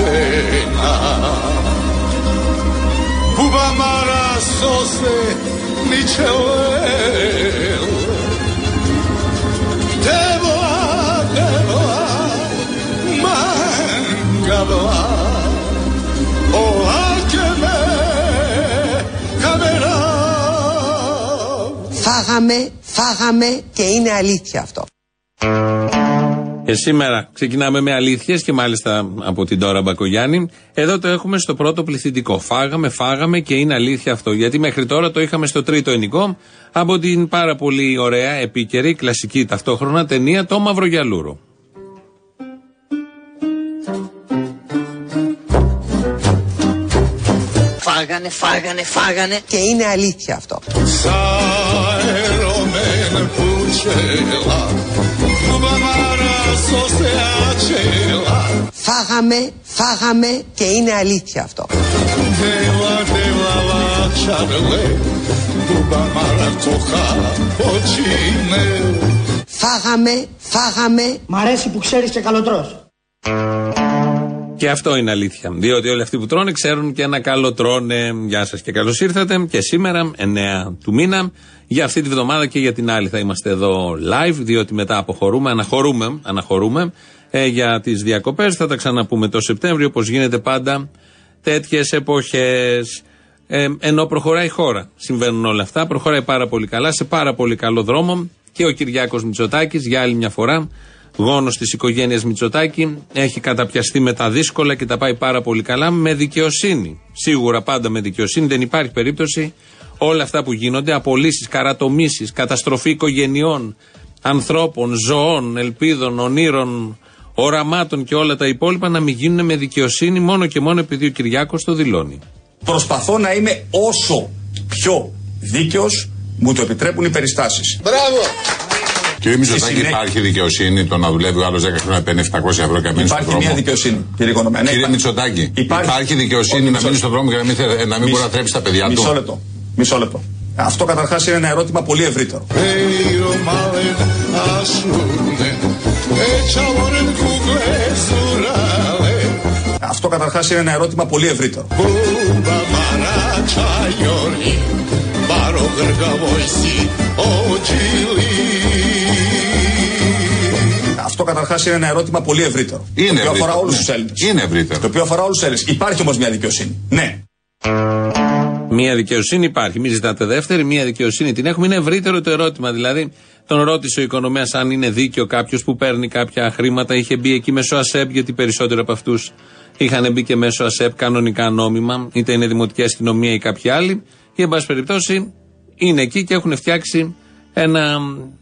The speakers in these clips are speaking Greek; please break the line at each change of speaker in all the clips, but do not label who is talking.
σένα που βαμάρα
Φάγαμε, φάγαμε και είναι αλήθεια αυτό.
Και σήμερα ξεκινάμε με αλήθειες και μάλιστα από την τώρα Μπακογιάννη. Εδώ το έχουμε στο πρώτο πληθυντικό. Φάγαμε, φάγαμε και είναι αλήθεια αυτό. Γιατί μέχρι τώρα το είχαμε στο τρίτο ενικό από την πάρα πολύ ωραία, επίκαιρη, κλασική ταυτόχρονα ταινία Το Μαυρογιαλούρο.
Φάγανε, φάγανε, φάγανε και είναι αλήθεια αυτό.
Saeromen pucela Cuba mara sose acela
Φάγαμε, φάγαμε και είναι αλήθεια αυτό.
Deva deva la charle Cuba mara tocha počine
Φάγαμε, φάγαμε
Μ' αρέσει που ξέρεις και καλοτρός.
Και αυτό είναι αλήθεια. Διότι όλοι αυτοί που τρώνε ξέρουν και ένα καλό τρώνε. Γεια σας και καλώς ήρθατε. Και σήμερα, 9 του μήνα, για αυτή τη βδομάδα και για την άλλη θα είμαστε εδώ live. Διότι μετά αποχωρούμε, αναχωρούμε, αναχωρούμε ε, για τις διακοπές. Θα τα ξαναπούμε το Σεπτέμβριο, όπως γίνεται πάντα τέτοιες εποχές. Ε, ενώ προχωράει η χώρα. Συμβαίνουν όλα αυτά. Προχωράει πάρα πολύ καλά, σε πάρα πολύ καλό δρόμο. Και ο Κυριάκος Μητσοτάκης για άλλη μια φορά γόνος της οικογένειας Μητσοτάκη, έχει καταπιαστεί με τα δύσκολα και τα πάει πάρα πολύ καλά με δικαιοσύνη. Σίγουρα πάντα με δικαιοσύνη, δεν υπάρχει περίπτωση όλα αυτά που γίνονται, απολύσεις, καρατομήσεις, καταστροφή οικογενειών, ανθρώπων, ζωών, ελπίδων, ονείρων, οραμάτων και όλα τα υπόλοιπα να μην γίνουν με δικαιοσύνη μόνο και μόνο επειδή ο Κυριάκος το δηλώνει.
Προσπαθώ να είμαι όσο πιο δίκαιος μου το επιτρέπουν οι περιστάσεις.
Κύριε Μητσοτάκη,
συνέχεια-
υπάρχει δικαιοσύνη το να δουλεύει ο άλλος 10 χρόνια παίρνει 700 ευρώ και να μείνει στον
Υπάρχει
δρόμο.
μια δικαιοσύνη, κύριε Οικονομία. Ναι,
Κύριε
υπά-
Μητσοτάκη, υπάρχει, δικαιοσύνη
Όχι,
να
μισό
μείνει στον
λεπτό.
δρόμο και να μην, θε- να μην μπορεί να θρέψει τα παιδιά του;
Μισό λεπτό. Μισό λεπτό. Αυτό καταρχάς είναι ένα ερώτημα πολύ ευρύτερο.
Eiro malen asunen Echaboren kugle surale
Αυτό καταρχάς είναι ένα ερώτημα πολύ ευρύτερο. Καταρχάς είναι ένα ερώτημα πολύ ευρύτερο.
Είναι
το οποίο αφορά
ευρύτερο,
όλους
ναι.
του Έλληνες.
Είναι ευρύτερο.
Το οποίο αφορά όλους τους Έλληνες. Υπάρχει όμως μια δικαιοσύνη. Ναι.
Μία δικαιοσύνη υπάρχει. Μην ζητάτε δεύτερη. Μία δικαιοσύνη την έχουμε. Είναι ευρύτερο το ερώτημα. Δηλαδή, τον ρώτησε ο οικονομέας αν είναι δίκαιο κάποιος που παίρνει κάποια χρήματα. Είχε μπει εκεί μέσω ΑΣΕΠ, γιατί περισσότεροι από αυτούς είχαν μπει και μέσω ΑΣΕΠ κανονικά νόμιμα, είτε είναι δημοτική αστυνομία ή κάποιοι άλλοι. Ή, εν πάση περιπτώσει, είναι εκεί και έχουν φτιάξει ένα,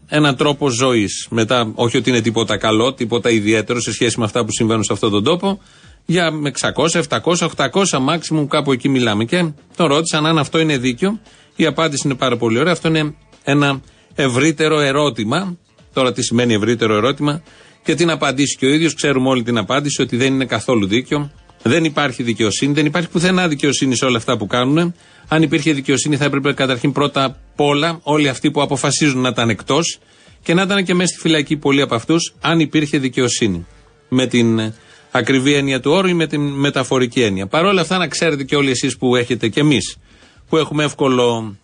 ένα τρόπο ζωής. Μετά, όχι ότι είναι τίποτα καλό, τίποτα ιδιαίτερο σε σχέση με αυτά που συμβαίνουν σε αυτόν τον τόπο. Για με 600, 700, 800 maximum κάπου εκεί μιλάμε. Και τον ρώτησαν αν αυτό είναι δίκιο. Η απάντηση είναι πάρα πολύ ωραία. Αυτό είναι ένα ευρύτερο ερώτημα. Τώρα τι σημαίνει ευρύτερο ερώτημα και την απαντήσει και ο ίδιος. Ξέρουμε όλη την απάντηση ότι δεν είναι καθόλου δίκιο. Δεν υπάρχει δικαιοσύνη. Δεν υπάρχει πουθενά δικαιοσύνη σε όλα αυτά που κάνουν. Αν υπήρχε δικαιοσύνη, θα έπρεπε καταρχήν πρώτα απ' όλα όλοι αυτοί που αποφασίζουν να ήταν εκτός και να ήταν και μέσα στη φυλακή πολλοί από αυτούς, αν υπήρχε δικαιοσύνη. Με την ε, ακριβή έννοια του όρου ή με την μεταφορική έννοια. Παρ' όλα αυτά, να ξέρετε και όλοι εσείς που έχετε και εμείς, που έχουμε εύκολο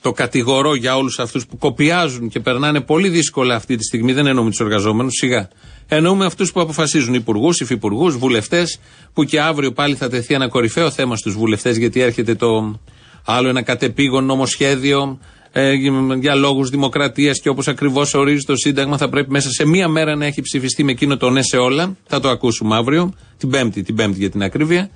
το κατηγορώ για όλους αυτούς που κοπιάζουν και περνάνε πολύ δύσκολα αυτή τη στιγμή. Δεν εννοούμε τους εργαζόμενους, σιγά. Εννοούμε αυτούς που αποφασίζουν, υπουργούς, υφυπουργούς, βουλευτές, που και αύριο πάλι θα τεθεί ένα κορυφαίο θέμα στους βουλευτές, γιατί έρχεται το άλλο ένα κατεπήγον νομοσχέδιο ε, για λόγους δημοκρατίας και όπως ακριβώς ορίζει το Σύνταγμα, θα πρέπει μέσα σε μία μέρα να έχει ψηφιστεί με εκείνο το ναι σε όλα. Θα το ακούσουμε αύριο, την Πέμπτη, την Πέμπτη για την ακρίβεια.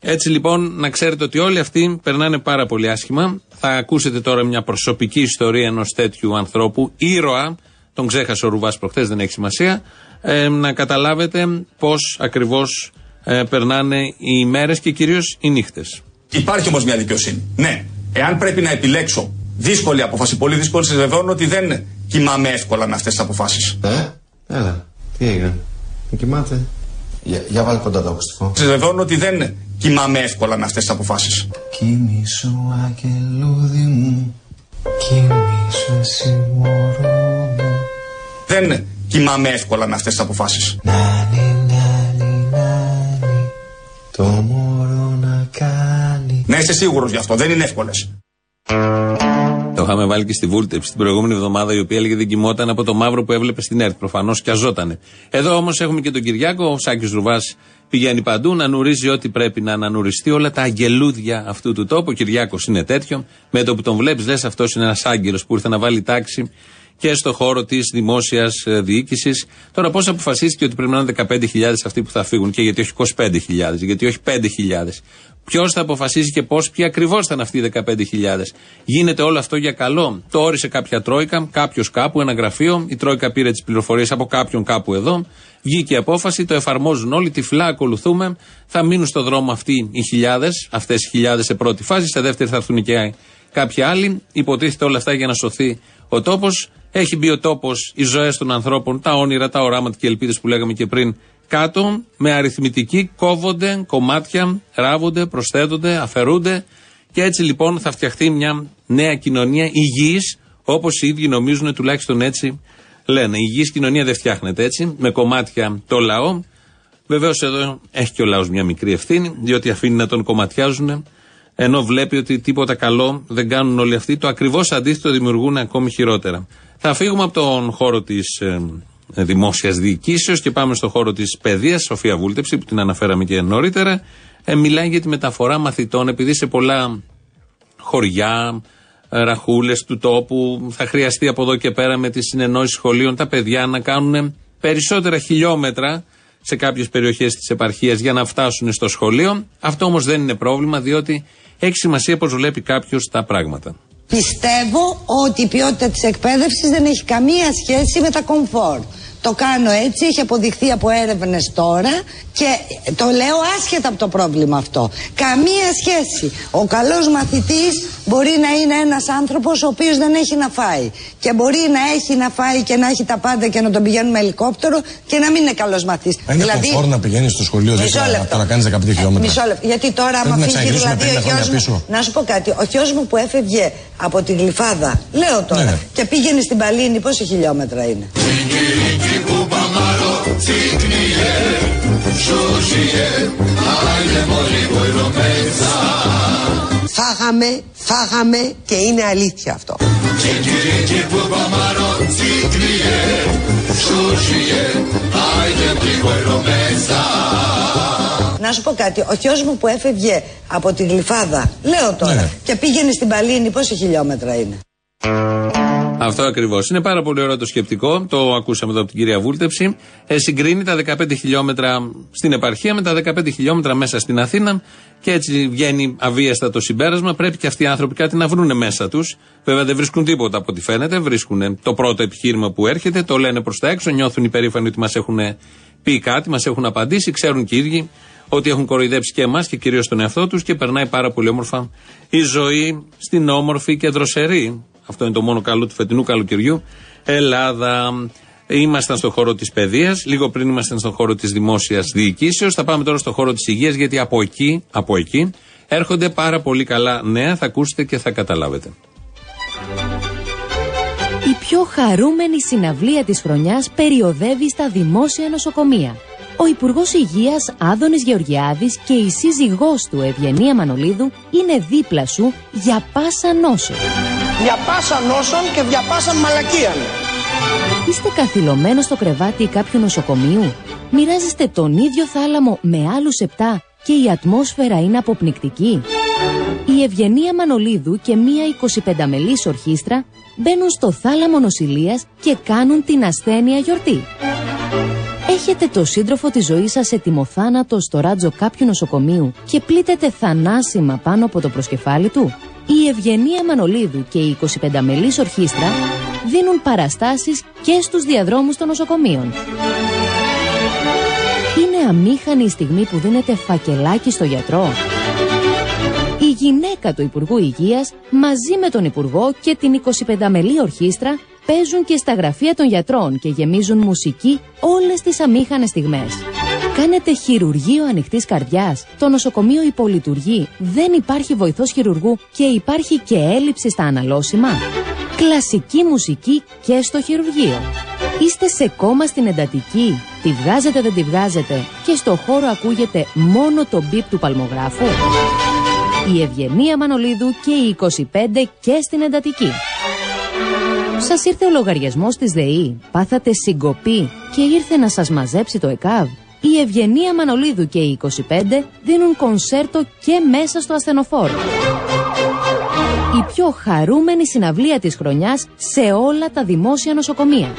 Έτσι λοιπόν να ξέρετε ότι όλοι αυτοί περνάνε πάρα πολύ άσχημα. Θα ακούσετε τώρα μια προσωπική ιστορία ενός τέτοιου ανθρώπου, ήρωα. Τον ξέχασε ο Ρουβάς προχθές, δεν έχει σημασία. Ε, να καταλάβετε πώς ακριβώς ε, περνάνε οι ημέρε και κυρίως οι νύχτες.
Υπάρχει όμως μια δικαιοσύνη. Ναι. Εάν πρέπει να επιλέξω δύσκολη απόφαση, πολύ δύσκολη, σας βεβαιώνω ότι δεν κοιμάμαι εύκολα με αυτές τις αποφάσεις.
Ε, έλα, τι έγινε; Με κοιμάται; Για, για βάλει κοντά το ακουστικό.
Σας βεβαιώνω ότι δεν κοιμάμαι εύκολα με αυτές τις αποφάσεις.
Κοιμήσου αγγελούδι μου, κοιμήσου εσύ μωρό μου
δεν κοιμάμαι εύκολα με αυτές τις
αποφάσεις. Το μωρό
να κάνει. Ναι, Είστε σίγουρος γι' αυτό, δεν είναι εύκολες.
Το είχαμε βάλει και στη Βούρτεψη την προηγούμενη εβδομάδα, η οποία έλεγε δεν κοιμόταν από το μαύρο που έβλεπε στην ΕΡΤ. Προφανώς και αζότανε. Εδώ όμως έχουμε και τον Κυριάκο, ο Σάκης Ρουβάς πηγαίνει παντού να νουρίζει ό,τι πρέπει να ανανουριστεί, όλα τα αγγελούδια αυτού του τόπου. Ο Κυριάκος είναι τέτοιο. Με το που τον βλέπεις, λες αυτός είναι ένας άγγελος που ήρθε να βάλει τάξη και στο χώρο της δημόσιας διοίκησης. Τώρα, πώς αποφασίστηκε ότι πρέπει να είναι 15.000 αυτοί που θα φύγουν και γιατί όχι 25.000, γιατί όχι 5.000. Ποιος θα αποφασίσει και πώς, ποιοι ακριβώς θα είναι αυτοί οι 15.000. Γίνεται όλο αυτό για καλό. Το όρισε κάποια τρόικα, κάποιος κάπου, ένα γραφείο. Η τρόικα πήρε τις πληροφορίες από κάποιον κάπου εδώ. Βγήκε η απόφαση, το εφαρμόζουν όλοι, τυφλά ακολουθούμε. Θα μείνουν στο δρόμο αυτοί οι χιλιάδες, αυτές οι χιλιάδες σε πρώτη φάση. Σε δεύτερη θα έρθουν και κάποιοι άλλοι. Υποτίθεται όλα αυτά για να σωθεί ο τόπος. Έχει μπει ο τόπος, οι ζωές των ανθρώπων, τα όνειρα, τα οράματα και ελπίδες που λέγαμε και πριν κάτω με αριθμητική κόβονται κομμάτια, ράβονται, προσθέτονται, αφαιρούνται και έτσι λοιπόν θα φτιαχτεί μια νέα κοινωνία υγιής όπως οι ίδιοι νομίζουν τουλάχιστον έτσι λένε. Η υγιής κοινωνία δεν φτιάχνεται έτσι με κομμάτια το λαό. Βεβαίως εδώ έχει και ο λαός μια μικρή ευθύνη διότι αφήνει να τον κομματιάζουν ενώ βλέπει ότι τίποτα καλό δεν κάνουν όλοι αυτοί. Το ακριβώς αντίθετο δημιουργούν ακόμη χειρότερα. Θα φύγουμε από τον χώρο της ε, δημόσιας διοικήσεως και πάμε στο χώρο της παιδείας. Σοφία Βούλτεψη, που την αναφέραμε και νωρίτερα, ε, μιλάει για τη μεταφορά μαθητών, επειδή σε πολλά χωριά, ε, ραχούλες του τόπου, θα χρειαστεί από εδώ και πέρα με τη συνεννόηση σχολείων τα παιδιά να κάνουν περισσότερα χιλιόμετρα σε κάποιες περιοχές της επαρχίας για να φτάσουν στο σχολείο. Αυτό όμως δεν είναι πρόβλημα, διότι έχει σημασία πώ βλέπει κάποιος τα πράγματα.
Πιστεύω ότι η ποιότητα της εκπαίδευσης δεν έχει καμία σχέση με τα κομφόρ. Το κάνω έτσι, έχει αποδειχθεί από έρευνες τώρα και το λέω άσχετα από το πρόβλημα αυτό. Καμία σχέση. Ο καλό μαθητή μπορεί να είναι ένα άνθρωπο ο οποίο δεν έχει να φάει. Και μπορεί να έχει να φάει και να έχει τα πάντα και να τον πηγαίνουν με ελικόπτερο και να μην είναι καλό μαθητή.
Είναι δηλαδή, κομφόρ να πηγαίνει στο σχολείο δεν να κάνει 15 χιλιόμετρα.
Μισό λεπτό. Γιατί τώρα, άμα φύγει δηλαδή ο γιο μου. Να σου πω κάτι. Ο γιο μου που έφευγε από τη γλυφάδα, λέω τώρα, ναι, ναι. και πήγαινε στην Παλίνη, πόσα χιλιόμετρα είναι.
Φάγαμε, φάγαμε και είναι αλήθεια αυτό.
Να σου πω κάτι, ο γιος μου που έφευγε από τη Γλυφάδα, λέω τώρα, ναι. και πήγαινε στην Παλίνη, πόσα χιλιόμετρα είναι;
Αυτό ακριβώς. Είναι πάρα πολύ ωραίο το σκεπτικό. Το ακούσαμε εδώ από την κυρία Βούλτεψη. Ε, συγκρίνει τα 15 χιλιόμετρα στην επαρχία με τα 15 χιλιόμετρα μέσα στην Αθήνα. Και έτσι βγαίνει αβίαστα το συμπέρασμα. Πρέπει και αυτοί οι άνθρωποι κάτι να βρουν μέσα τους. Βέβαια δεν βρίσκουν τίποτα από ό,τι φαίνεται. Βρίσκουν το πρώτο επιχείρημα που έρχεται, το λένε προς τα έξω, νιώθουν υπερήφανοι ότι μας έχουν πει κάτι, μας έχουν απαντήσει, ξέρουν και οι ίδιοι ότι έχουν κοροϊδέψει και εμάς και κυρίως τον εαυτό τους και περνάει πάρα πολύ όμορφα η ζωή στην όμορφη και δροσερή αυτό είναι το μόνο καλό του φετινού καλοκαιριού. Ελλάδα. Ήμασταν στον χώρο της παιδείας, λίγο πριν ήμασταν στον χώρο της δημόσιας διοικήσεως. Θα πάμε τώρα στον χώρο της υγείας, γιατί από εκεί, από εκεί έρχονται πάρα πολύ καλά νέα. Θα ακούσετε και θα καταλάβετε.
Η πιο χαρούμενη συναυλία της χρονιάς περιοδεύει στα δημόσια νοσοκομεία. Ο Υπουργός Υγείας Άδωνης Γεωργιάδης και η σύζυγός του Ευγενία Μανολίδου είναι δίπλα σου για πάσα νόσο.
Για πάσα νόσον και για πάσα μαλακίαν.
Είστε καθυλωμένος στο κρεβάτι κάποιου νοσοκομείου; Μοιράζεστε τον ίδιο θάλαμο με άλλους 7 και η ατμόσφαιρα είναι αποπνικτική; Η Ευγενία Μανολίδου και μία 25 μελής ορχήστρα μπαίνουν στο θάλαμο νοσηλείας και κάνουν την ασθένεια γιορτή. Έχετε το σύντροφο της ζωής σας ετοιμοθάνατο στο ράτζο κάποιου νοσοκομείου και πλήττεται θανάσιμα πάνω από το προσκεφάλι του; Η Ευγενία Μανολίδου και η 25 μελής ορχήστρα δίνουν παραστάσεις και στους διαδρόμους των νοσοκομείων. Είναι αμήχανη η στιγμή που δίνεται φακελάκι στο γιατρό. Η γυναίκα του Υπουργού Υγείας μαζί με τον Υπουργό και την 25 μελή ορχήστρα παίζουν και στα γραφεία των γιατρών και γεμίζουν μουσική όλες τις αμήχανες στιγμές. Κάνετε χειρουργείο ανοιχτής καρδιάς. Το νοσοκομείο υπολειτουργεί. Δεν υπάρχει βοηθός χειρουργού και υπάρχει και έλλειψη στα αναλώσιμα. Κλασική μουσική και στο χειρουργείο. Είστε σε κόμμα στην εντατική. Τη βγάζετε δεν τη βγάζετε και στο χώρο ακούγεται μόνο το μπιπ του παλμογράφου. η Ευγενία Μανολίδου και οι 25 και στην εντατική. Σας ήρθε ο λογαριασμός της ΔΕΗ, πάθατε συγκοπή και ήρθε να σας μαζέψει το ΕΚΑΒ. Η Ευγενία Μανολίδου και οι 25 δίνουν κονσέρτο και μέσα στο ασθενοφόρο. Η πιο χαρούμενη συναυλία της χρονιάς σε όλα τα δημόσια νοσοκομεία.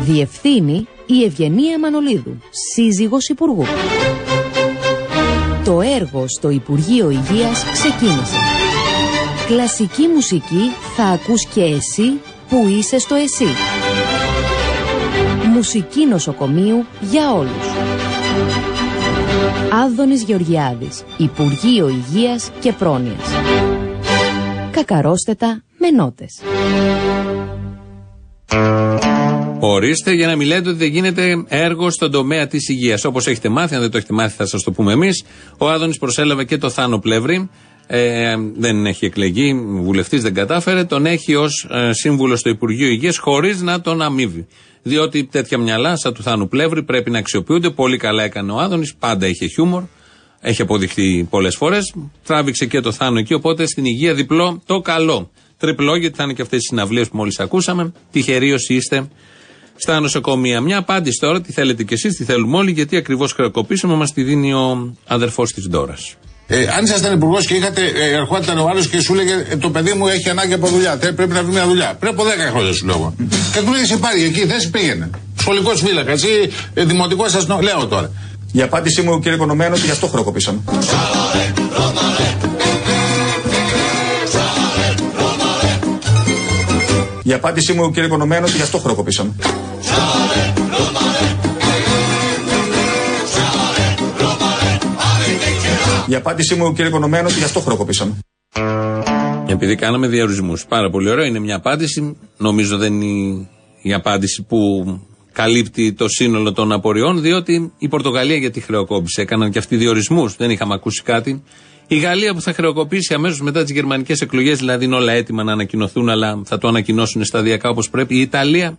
Διευθύνει η Ευγενία Μανολίδου, σύζυγος Υπουργού. Το έργο στο Υπουργείο Υγείας ξεκίνησε. Κλασική μουσική θα ακούς και εσύ που είσαι στο εσύ. Μουσική νοσοκομείου για όλους. Άδωνης Γεωργιάδης, Υπουργείο Υγείας και Πρόνοιας. Κακαρόστετα με νότες.
Ορίστε για να μιλάτε ότι δεν γίνεται έργο στον τομέα της υγείας. Όπως έχετε μάθει, αν δεν το έχετε μάθει, θα σας το πούμε εμείς. Ο Άδωνης προσέλαβε και το Θάνο Πλεύρη. Ε, δεν έχει εκλεγεί, βουλευτής δεν κατάφερε. Τον έχει ως ε, σύμβουλο στο Υπουργείο Υγείας χωρίς να τον αμείβει. Διότι τέτοια μυαλά, σαν του Θάνου Πλεύρη, πρέπει να αξιοποιούνται. Πολύ καλά έκανε ο Άδωνης, πάντα είχε χιούμορ. Έχει αποδειχθεί πολλές φορές. Τράβηξε και το Θάνο εκεί, οπότε στην υγεία διπλό το καλό. Τριπλό, γιατί θα είναι και αυτές οι συναυλίες που μόλις ακούσαμε. Τυχεροί όσοι είστε στα νοσοκομεία. Μια απάντηση τώρα, τι θέλετε κι εσείς, τι θέλουμε όλοι, γιατί ακριβώς χρεοκοπήσαμε, μας τη δίνει ο αδερφός της Ντόρας.
Ε, αν ήσασταν υπουργός και είχατε, ε, ερχόταν ο άλλος και σου έλεγε ε, Το παιδί μου έχει ανάγκη από δουλειά. Θε, πρέπει να βρει μια δουλειά. Πριν από 10 χρόνια σου λέω. και του λέει: Σε πάρει εκεί, θέση πήγαινε. Σχολικός φύλακα, εσύ ε, δημοτικός σας λέω τώρα.
Η απάντησή μου, κύριε Οικονομέα, ότι γι' αυτό χρεοκοπήσαμε. Η απάντησή μου, κύριε Οικονομέα, ότι γι' αυτό χρεοκοπήσαμε. Η απάντησή μου, κύριε Οικονομέα, ότι γι' αυτό χρεοκοπήσαμε.
Επειδή κάναμε διαρρισμού. Πάρα πολύ ωραίο. Είναι μια απάντηση. Νομίζω δεν είναι η απάντηση που καλύπτει το σύνολο των απορριών, διότι η Πορτογαλία γιατί χρεοκόπησε. Έκαναν και αυτοί διορισμούς. Δεν είχαμε ακούσει κάτι. Η Γαλλία που θα χρεοκοπήσει αμέσως μετά τις γερμανικές εκλογές, δηλαδή είναι όλα έτοιμα να ανακοινωθούν, αλλά θα το ανακοινώσουν σταδιακά όπως πρέπει. Η Ιταλία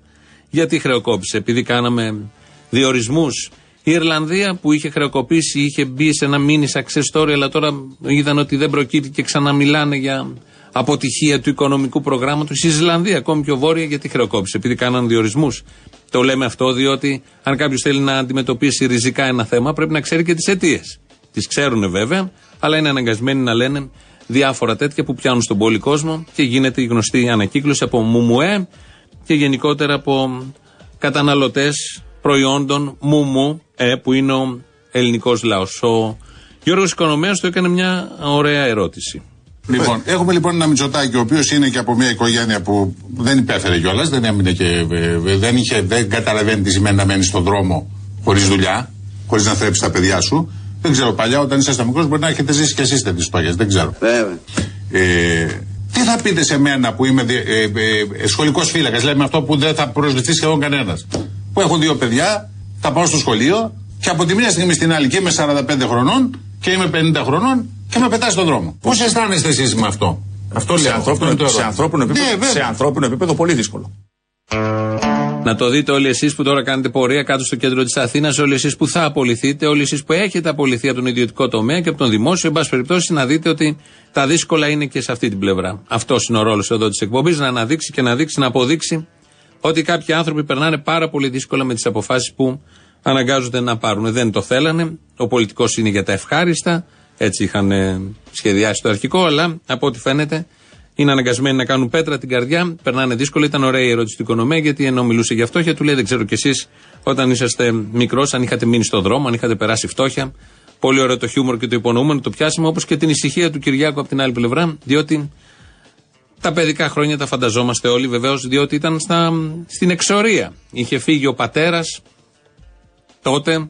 γιατί χρεοκόπησε, επειδή κάναμε διορισμούς. Η Ιρλανδία που είχε χρεοκοπήσει, είχε μπει σε ένα mini success story, αλλά τώρα είδαν ότι δεν προκύπτει και ξαναμιλάνε για αποτυχία του οικονομικού προγράμματος. Η Ισλανδία, ακόμη πιο βόρεια, γιατί χρεοκόπησε, επειδή κάναν διορισμούς. Το λέμε αυτό διότι αν κάποιος θέλει να αντιμετωπίσει ριζικά ένα θέμα, πρέπει να ξέρει και τις αιτίες. Τις ξέρουν βέβαια, αλλά είναι αναγκασμένοι να λένε διάφορα τέτοια που πιάνουν στον πόλη κόσμο και γίνεται η γνωστή ανακύκλωση από μουμουέ και γενικότερα από καταναλωτές προϊόντων μουμου, ε, που είναι ο ελληνικός λαός. Ο Γιώργος Οικονομέας του έκανε μια ωραία ερώτηση.
Λοιπόν, έχουμε λοιπόν ένα Μητσοτάκι, ο οποίος είναι και από μια οικογένεια που δεν υπέφερε κιόλας, δεν έμεινε και. ε, δεν, είχε, δεν καταλαβαίνει τι σημαίνει να μένεις στον δρόμο χωρίς δουλειά, χωρίς να θρέψεις τα παιδιά σου. Δεν ξέρω, παλιά όταν ήσασταν μικρός μπορεί να έχετε ζήσει κι εσείς τέτοιες παγιέ, δεν ξέρω.
Βέβαια.
Ε, τι θα πείτε σε μένα που είμαι ε, ε, ε, σχολικός φύλακας, λέμε αυτό που δεν θα προσληφθεί σχεδόν κανένας. Που έχω δύο παιδιά, θα πάω στο σχολείο και από τη μία στιγμή στην άλλη και είμαι 45 χρονών και είμαι 50 χρονών και με πετάει στον δρόμο. Πώς αισθάνεστε εσείς με αυτό; Αυτό
Σε
λέω.
ανθρώπινο,
αυτό είναι το
σε,
ερώτημα.
ανθρώπινο επίπεδο,
Ναι, βέβαια.
σε ανθρώπινο επίπεδο πολύ δύσκολο.
Να το δείτε όλοι εσείς που τώρα κάνετε πορεία κάτω στο κέντρο της Αθήνας, όλοι εσείς που θα απολυθείτε, όλοι εσείς που έχετε απολυθεί από τον ιδιωτικό τομέα και από τον δημόσιο, εν πάση περιπτώσει, να δείτε ότι τα δύσκολα είναι και σε αυτή την πλευρά. Αυτός είναι ο ρόλος εδώ της εκπομπής, να αναδείξει και να δείξει, να αποδείξει ότι κάποιοι άνθρωποι περνάνε πάρα πολύ δύσκολα με τις αποφάσεις που αναγκάζονται να πάρουν. Δεν το θέλανε. Ο πολιτικός είναι για τα ευχάριστα. Έτσι είχαν ε, σχεδιάσει το αρχικό, αλλά από ό,τι φαίνεται είναι αναγκασμένοι να κάνουν πέτρα την καρδιά. Περνάνε δύσκολα. Ήταν ωραία η ερώτηση του οικονομία, γιατί ενώ μιλούσε για φτώχεια, του λέει: Δεν ξέρω κι εσείς όταν είσαστε μικρός, αν είχατε μείνει στον δρόμο, αν είχατε περάσει φτώχεια. Πολύ ωραίο το χιούμορ και το υπονοούμενο, το πιάσιμο, όπως και την ησυχία του Κυριάκου από την άλλη πλευρά, διότι τα παιδικά χρόνια τα φανταζόμαστε όλοι βεβαίως, διότι ήταν στα, στην εξορία. Είχε φύγει ο πατέρας τότε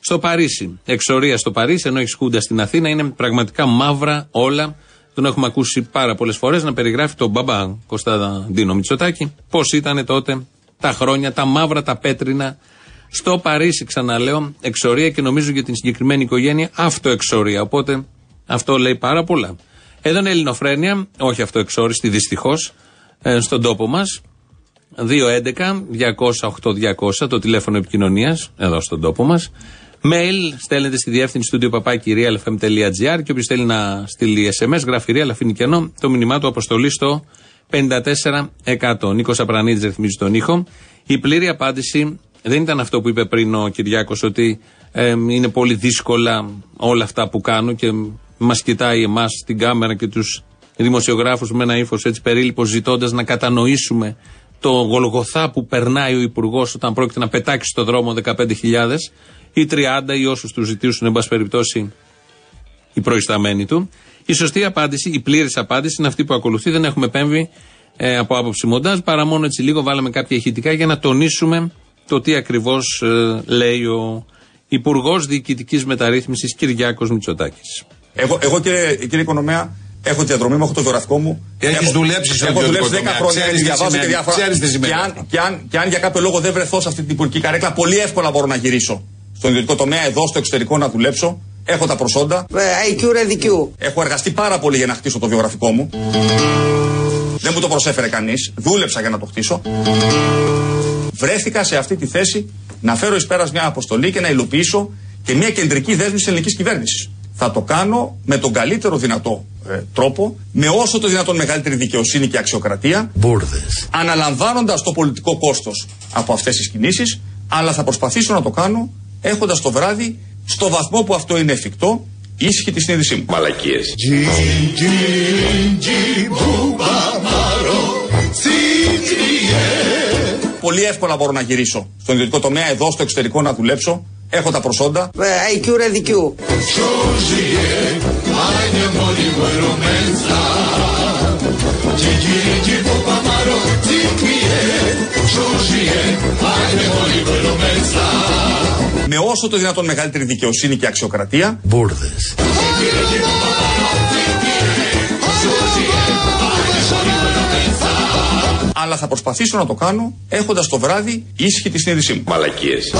στο Παρίσι. Εξορία στο Παρίσι, ενώ έχει σκούντα στην Αθήνα, είναι πραγματικά μαύρα όλα. Τον έχουμε ακούσει πάρα πολλές φορές να περιγράφει τον μπαμπά Κωνσταντίνο Μητσοτάκη πώς ήταν τότε τα χρόνια, τα μαύρα, τα πέτρινα. Στο Παρίσι, ξαναλέω, εξορία και νομίζω για την συγκεκριμένη οικογένεια αυτοεξορία. Οπότε αυτό λέει πάρα πολλά. Εδώ είναι Ελληνοφρένια, όχι αυτοεξόριστη δυστυχώς, στον τόπο μας. 211-200-8200 το τηλέφωνο επικοινωνίας, εδώ στον τόπο μας. Mail στέλνετε στη διεύθυνση του papakirialfm.gr και όποιος θέλει να στείλει SMS, γράφει ρία, αλλά αφήνει κενό, το μήνυμά του αποστολή στο 54%. Νίκος Απρανίδης ρυθμίζει τον ήχο. Η πλήρη απάντηση δεν ήταν αυτό που είπε πριν ο Κυριάκος, ότι ε, είναι πολύ δύσκολα όλα αυτά που κάνω και μας κοιτάει εμάς στην κάμερα και τους δημοσιογράφους με ένα ύφος έτσι περίληπο, ζητώντας να κατανοήσουμε το γολγοθά που περνάει ο Υπουργός όταν πρόκειται να πετάξει στο δρόμο 15.000 ή 30 ή όσους του ζητήσουν, εν πάση περιπτώσει, οι προϊσταμένοι του. Η σωστή απάντηση, η πλήρης απάντηση είναι αυτή που ακολουθεί. Δεν έχουμε επέμβει ε, από άποψη μοντάζ, παρά μόνο έτσι λίγο βάλαμε κάποια ηχητικά για να τονίσουμε το τι ακριβώς ε, λέει ο Υπουργός Διοικητικής Μεταρρύθμισης Κυριάκος Μητσοτάκης.
Εγώ, εγώ κύριε, κύριε Οικονομέα, έχω τη διαδρομή μου, έχω το γεωγραφικό μου.
Έχεις δουλέψει σε
Έχω δουλέψει 10
τομέα.
χρόνια
Ξέρεις
και
τι
διαβάζω και
σημαίνει.
διάφορα.
Ξέρεις τι σημαίνει
Και αν,
αυτό.
και, αν, και αν για κάποιο λόγο δεν βρεθώ σε αυτή την υπουργική καρέκλα, πολύ εύκολα μπορώ να γυρίσω στον ιδιωτικό τομέα, εδώ στο εξωτερικό να δουλέψω. Έχω τα προσόντα.
Ε, IQ ρεδικιού.
Έχω εργαστεί πάρα πολύ για να χτίσω το βιογραφικό μου. Δεν μου το προσέφερε κανείς. Δούλεψα για να το χτίσω. Βρέθηκα σε αυτή τη θέση να φέρω εις πέρας μια αποστολή και να υλοποιήσω και μια κεντρική δέσμη της ελληνικής κυβέρνησης. Θα το κάνω με τον καλύτερο δυνατό ε, τρόπο, με όσο το δυνατόν μεγαλύτερη δικαιοσύνη και αξιοκρατία.
Μπούρδε.
Αναλαμβάνοντας το πολιτικό κόστος από αυτές τις κινήσεις, αλλά θα προσπαθήσω να το κάνω έχοντας το βράδυ, στο βαθμό που αυτό είναι εφικτό, ήσυχη τη συνείδησή μου.
Μαλακίες.
Πολύ εύκολα μπορώ να γυρίσω στον ιδιωτικό τομέα, εδώ στο εξωτερικό να δουλέψω. Έχω τα προσόντα.
Ε, IQ ρεδικιού.
Με όσο το δυνατόν μεγαλύτερη δικαιοσύνη και αξιοκρατία.
Μπούρδε.
Αλλά θα προσπαθήσω να το κάνω έχοντας το βράδυ ήσυχη τη συνείδησή μου.
Μαλακίες.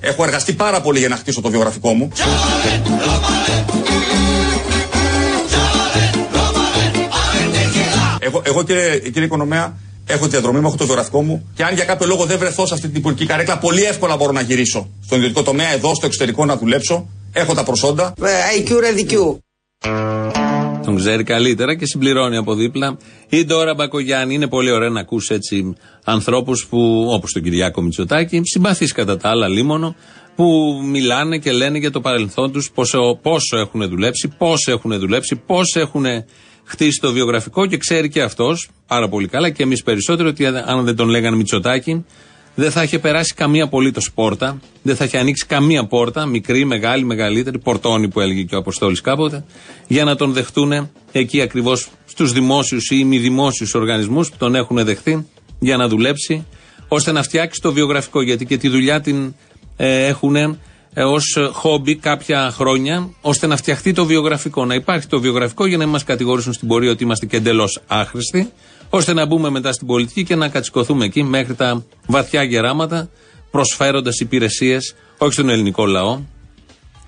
Έχω εργαστεί πάρα πολύ για να χτίσω το βιογραφικό μου. Εγώ, εγώ κύριε, κύριε Οικονομέα, έχω τη διαδρομή μου, έχω το βιογραφικό μου. Και αν για κάποιο λόγο δεν βρεθώ σε αυτή την υπουργική καρέκλα, πολύ εύκολα μπορώ να γυρίσω στον ιδιωτικό τομέα, εδώ στο εξωτερικό να δουλέψω. Έχω τα προσόντα.
Ε, IQ ρεδικιού.
Τον ξέρει καλύτερα και συμπληρώνει από δίπλα. Η Ντόρα Μπακογιάννη είναι πολύ ωραία να ακούς έτσι ανθρώπους που, όπως τον Κυριάκο Μητσοτάκη, συμπαθείς κατά τα άλλα λίμωνο, που μιλάνε και λένε για το παρελθόν τους, πόσο, πόσο έχουν δουλέψει, πώς έχουν δουλέψει, πώς έχουν χτίσει το βιογραφικό και ξέρει και αυτός πάρα πολύ καλά και εμείς περισσότερο ότι αν δεν τον λέγανε Μητσοτάκη, δεν θα είχε περάσει καμία απολύτως πόρτα, δεν θα είχε ανοίξει καμία πόρτα, μικρή, μεγάλη, μεγαλύτερη, πορτόνι που έλεγε και ο Αποστόλης κάποτε, για να τον δεχτούν εκεί ακριβώς στους δημόσιους ή μη δημόσιου οργανισμούς που τον έχουν δεχτεί για να δουλέψει, ώστε να φτιάξει το βιογραφικό. Γιατί και τη δουλειά την ε, έχουν ε, ως χόμπι κάποια χρόνια, ώστε να φτιαχτεί το βιογραφικό. Να υπάρχει το βιογραφικό για να μην μας κατηγορήσουν στην πορεία ότι είμαστε και εντελώς άχρηστοι, ώστε να μπούμε μετά στην πολιτική και να κατσικωθούμε εκεί μέχρι τα βαθιά γεράματα, προσφέροντας υπηρεσίες, όχι στον ελληνικό λαό,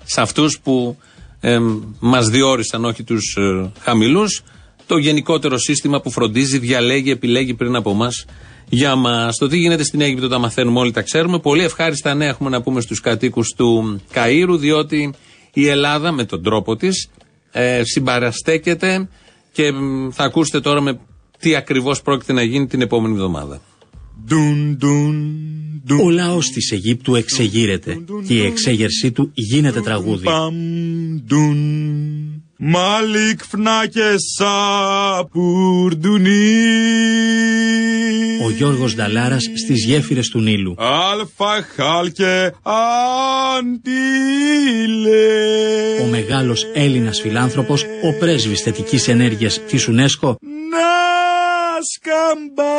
σε αυτούς που ε, μας διόρισαν, όχι τους ε, χαμηλούς, το γενικότερο σύστημα που φροντίζει, διαλέγει, επιλέγει πριν από εμά για μας. Το τι γίνεται στην Αίγυπτο τα μαθαίνουμε, όλοι τα ξέρουμε. Πολύ ευχάριστα νέα έχουμε να πούμε στους κατοίκους του Καΐρου, διότι η Ελλάδα με τον τρόπο της ε, συμπαραστέκεται και μ, θα ακούσετε τώρα με τι ακριβώς πρόκειται να γίνει την επόμενη εβδομάδα.
Ο λαός της Αιγύπτου εξεγείρεται και η εξέγερσή του γίνεται τραγούδι.
Μαλικ φνάκε σαπουρντουνί
Ο Γιώργος Νταλάρας στις γέφυρες του Νείλου.
Αλφα χάλκε αντίλε.
Ο μεγάλος Έλληνας φιλάνθρωπος, ο πρέσβης θετικής ενέργειας της UNESCO,
Να σκαμπά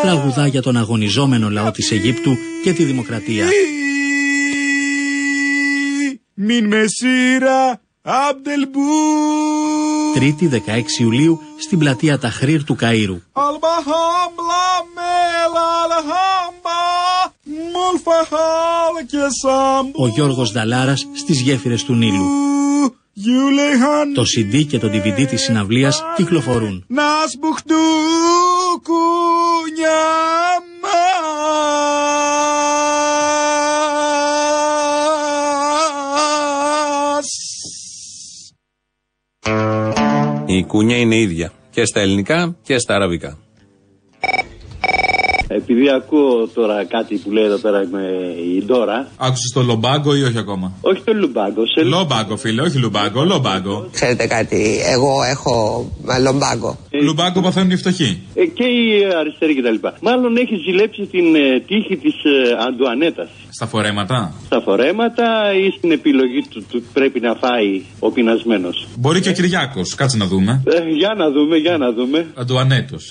τραγουδά για τον αγωνιζόμενο λαό της Αιγύπτου και τη δημοκρατία.
Μην με σειρά Αμπτελμπού
Τρίτη 16 Ιουλίου στην πλατεία Ταχρήρ του Καΐρου.
Αλμπαχάμπλα μέλα αλχάμπα Μολφαχάλ και σάμπου
Ο Γιώργος Νταλάρας στις γέφυρες του Νείλου.
Γιουλεχάν
Το CD και το DVD της συναυλίας κυκλοφορούν.
Nas μπουχτού κουνιά μας.
Η κούνια είναι ίδια. Και στα ελληνικά και στα αραβικά.
Επειδή ακούω τώρα κάτι που λέει εδώ πέρα με η Ντόρα.
Άκουσες το λομπάγκο ή όχι ακόμα;
Όχι το λουμπάγκο. Σε...
Λομπάγκο, φίλε, όχι λουμπάγκο, λομπάγκο.
Ξέρετε κάτι, εγώ έχω ε, λομπάγκο.
Λουμπάγκο παθαίνουν οι φτωχοί.
Ε, και οι αριστεροί κτλ. Μάλλον έχει ζηλέψει την ε, τύχη της ε, Αντουανέτας.
Στα φορέματα.
Στα φορέματα ή στην επιλογή του, του πρέπει να φάει ο πεινασμένος;
Μπορεί και ο Κυριάκος, κάτσε να δούμε.
Ε, για να δούμε, για να δούμε.
Αντουανέτος.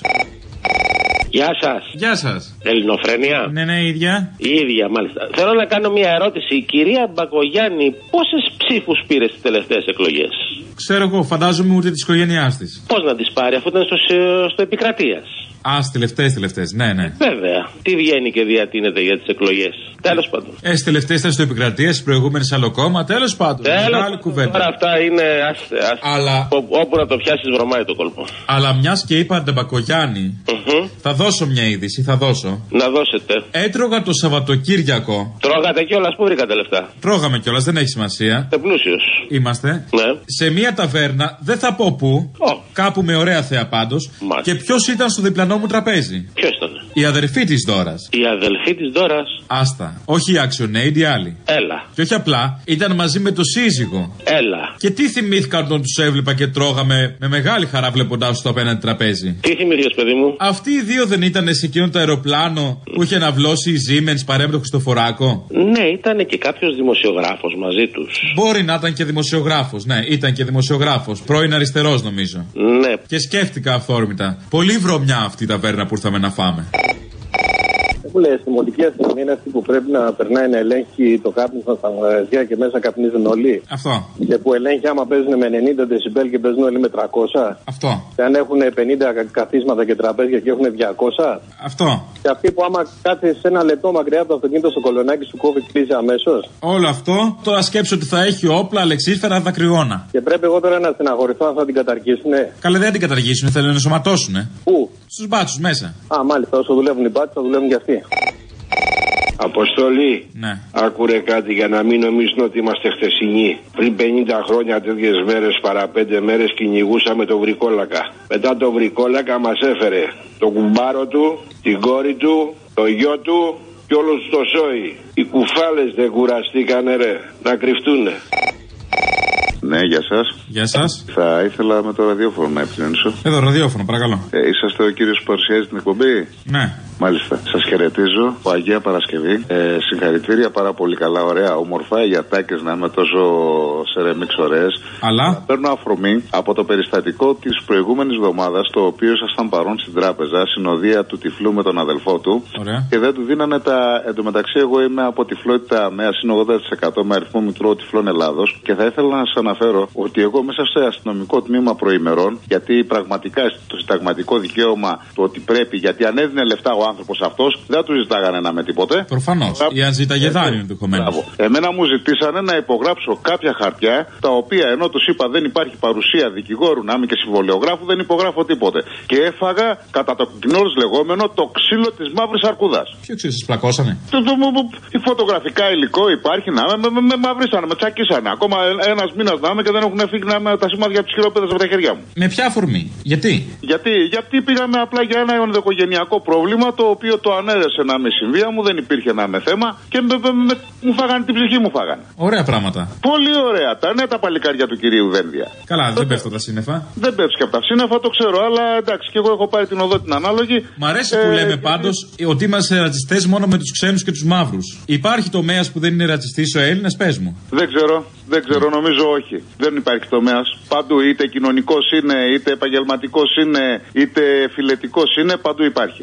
Γεια σας.
Γεια σας.
Ελληνοφρένεια.
Ναι, ναι, ίδια.
Η ίδια, μάλιστα. Θέλω να κάνω μια ερώτηση. Η κυρία Μπακογιάννη, πόσες ψήφους πήρε στις τελευταίες εκλογές;
Ξέρω εγώ, φαντάζομαι ούτε της οικογένειάς της.
Πώς να τις πάρει, αφού ήταν στο, στο επικρατείας;
Α, στις τελευταίες τελευταίες, ναι, ναι.
Βέβαια. Τι βγαίνει και διατείνεται για τις εκλογές. Τέλος πάντων.
Ε, στις τελευταίες ήταν στο επικρατεία, στις προηγούμενες άλλο κόμμα. Τέλος πάντων.
Τέλος
κουβέντα.
Τώρα αυτά είναι. Άστε, άστε.
Αλλά...
Ό, όπου να το πιάσεις, βρωμάει το κόλπο.
Αλλά μιας και είπα Μπακογιάννη,
Mm-hmm.
θα δώσω μια είδηση, θα δώσω.
Να δώσετε.
Έτρωγα το Σαββατοκύριακο.
Τρώγατε κιόλας, πού βρήκατε λεφτά;
Τρώγαμε κιόλας, δεν έχει σημασία.
Είστε πλούσιος.
Είμαστε.
Ναι.
Σε μια ταβέρνα, δεν θα πω πού, κάπου με ωραία θέα πάντως. Και ποιος ήταν στο διπλανό μου τραπέζι;
Ποιος ήταν;
Η αδερφή της Δώρας.
Η αδελφή της Δώρας.
Άστα. Όχι η ActionAid, η άλλη.
Έλα.
Και όχι απλά, ήταν μαζί με το σύζυγο.
Έλα.
Και τι θυμήθηκα όταν τους έβλεπα και τρώγαμε με μεγάλη χαρά βλέποντάς του στο απέναντι τραπέζι;
Τι θυμήθηκες, παιδί μου;
Αυτοί οι δύο δεν ήταν σε εκείνο το αεροπλάνο που είχε αναβλώσει η Siemens παρέα με τον Χριστοφοράκο;
Ναι, ήταν και κάποιος δημοσιογράφος μαζί τους.
Μπορεί να ήταν και δημοσιογράφος. Ναι, ήταν και δημοσιογράφος. Πρώην αριστερός νομίζω.
Ναι.
Και σκέφτηκα αυθόρμητα. Πολύ βρωμιά αυτή η ταβέρνα που ήρθαμε να φάμε.
Μου λέει η δημοτική αστυνομία είναι αυτή που πρέπει να περνάει να ελέγχει το κάπνισμα στα μαγαζιά και μέσα καπνίζουν όλοι.
Αυτό.
Και που ελέγχει άμα παίζουν με 90 δεσιμπέλ και παίζουν όλοι με 300.
Αυτό.
Και αν έχουν 50 καθίσματα και τραπέζια και έχουν 200.
Αυτό.
Και αυτοί που άμα κάτσει σε ένα λεπτό μακριά από το αυτοκίνητο στο κολονάκι σου κόβει κλείσει αμέσως.
Όλο αυτό τώρα σκέψω ότι θα έχει όπλα, αλεξίσφαιρα, δακρυγόνα.
Και πρέπει εγώ τώρα να στεναχωρηθώ αν θα την καταργήσουν.
Καλά, δεν την καταργήσουν, θέλουν να ενσωματώσουν.
Πού;
Στους μπάτσους μέσα.
Α, μάλιστα, όσο δουλεύουν οι μπάτσοι θα δουλεύουν και αυτοί.
Αποστολή.
Ναι.
Άκουρε κάτι για να μην νομίζουν ότι είμαστε χτεσινοί. Πριν 50 χρόνια τέτοιες μέρες παρά 5 μέρες κυνηγούσαμε το βρικόλακα. Μετά το βρικόλακα μας έφερε το κουμπάρο του, την κόρη του, το γιο του και όλους το σόι. Οι κουφάλες δεν κουραστήκανε ρε να κρυφτούνε.
Ναι, γεια σας.
Γεια σας.
Θα ήθελα με το ραδιόφωνο να επικοινωνήσω.
Εδώ, ραδιόφωνο, παρακαλώ.
Ε, είσαστε ο κύριος που παρουσιάζει την εκπομπή;
Ναι.
Μάλιστα. Σας χαιρετίζω. Ο Αγία Παρασκευή. Ε, συγχαρητήρια, πάρα πολύ καλά, ωραία, όμορφα. Οι ατάκες να είμαι τόσο σερεμίξ ωραίες.
Αλλά;
Παίρνω αφορμή από το περιστατικό της προηγούμενης εβδομάδας, το οποίο ήσασταν παρόν στην τράπεζα, συνοδεία του τυφλού με τον αδελφό του.
Ωραία.
Και δεν του δίνανε τα. Εν τω μεταξύ, εγώ είμαι από τυφλότητα ΜΕΑ συν 80% με αριθμό μητρό τυφλών Ελλάδος. Και θα ήθελα να σας αναφέρω ότι εγώ μέσα στο αστυνομικό τμήμα προημερών, γιατί πραγματικά το συνταγματικό δικαίωμα το ότι πρέπει, γιατί αν έδινε λεφτά ο άνθρωπος αυτός, δεν θα του ζητάγανε να με τίποτε.
Προφανώς. Ή αν ζήταγε δάνειο ενδεχομένως.
Εμένα μου ζητήσανε να υπογράψω κάποια χαρτιά, τα οποία ενώ τους είπα δεν υπάρχει παρουσία δικηγόρου να είμαι και συμβολιογράφου, δεν υπογράφω τίποτε. Και έφαγα κατά το κοινό λεγόμενο το ξύλο της μαύρης αρκούδας.
Ποιο ξύλο σα πλακώσανε.
Το, το, το, η φωτογραφικά υλικό υπάρχει να με, με, με μαυρίσανε, με τσακίσανε. Ακόμα ένας μήνας να είμαι και δεν έχουν φύγει να είμαι τα σημάδια από τι χειροπέδε από τα χέρια μου.
Με ποια αφορμή; Γιατί;
Γιατί, γιατί πήγαμε απλά για ένα ενδοοικογενειακό πρόβλημα το οποίο το ανέρεσε να με συμβία μου, δεν υπήρχε να με θέμα και με, με, με, μου φάγανε την ψυχή μου φάγανε.
Ωραία πράγματα.
Πολύ ωραία. Τα νέα τα παλικάρια του κυρίου Δένδια.
Καλά, δεν πέφτω τα σύννεφα.
Δεν πέφτει και από τα σύννεφα, το ξέρω, αλλά εντάξει, και εγώ έχω πάρει την οδό την ανάλογη.
Μ' αρέσει που λέμε πάντως ότι είμαστε ρατσιστές μόνο με τους ξένους και τους μαύρους. Υπάρχει τομέας που δεν είναι ρατσιστή ο Έλληνας, πες μου.
Δεν ξέρω, δεν ξέρω, νομίζω όχι. Δεν υπάρχει τομέας. Παντού είτε κοινωνικός είναι, είτε επαγγελματικός είναι, είτε φιλετικός είναι, παντού υπάρχει.